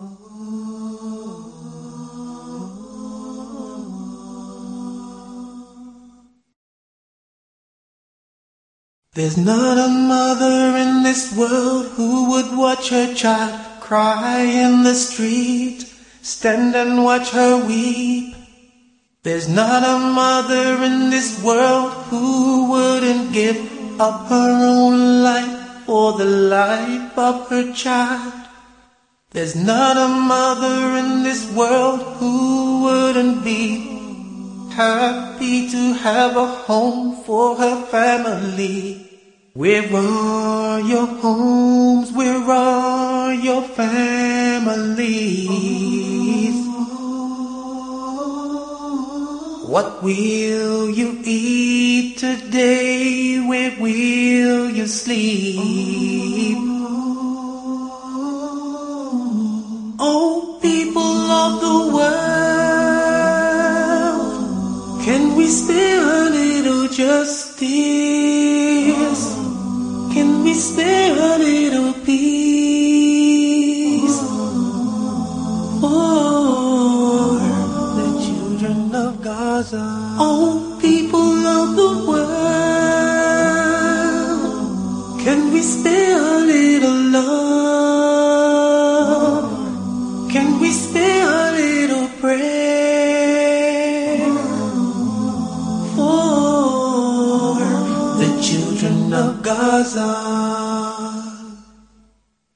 There's not a mother in this world who would watch her child cry in the street, stand and watch her weep. There's not a mother in this world who wouldn't give up her own life for the life of her child. There's not a mother in this world who wouldn't be happy to have a home for her family. Where are your homes? Where are your families? What will you eat today? Where will you sleep? Of the world, can we spare a little justice? Can we spare a little peace? For the children of Gaza. Oh, people of the world, can we spare a little love? The children of Gaza?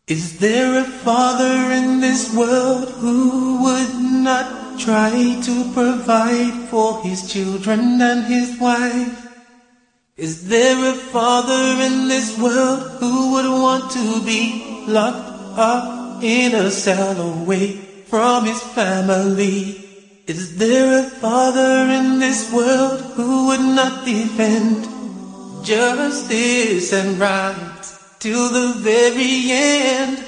Is there a father in this world who would not try to provide for his children and his wife? Is there a father in this world who would want to be locked up in a cell away from his family? Is there a father in this world who would not defend justice and rights till the very end?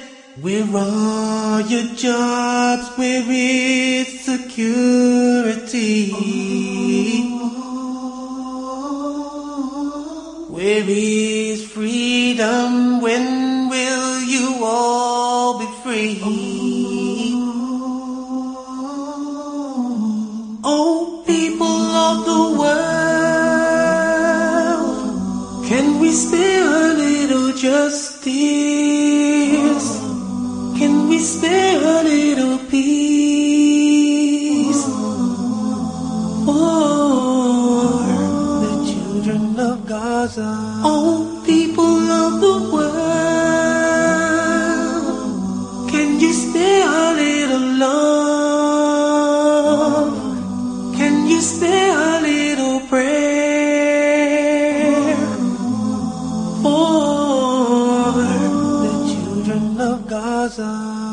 Where are your jobs? Where is security? Where is freedom? When will you all be free? Oh, people of the world, spare a little justice? Can we spare a little peace? For the children of Gaza. Oh, people of the world, can you spare a little love? Gaza?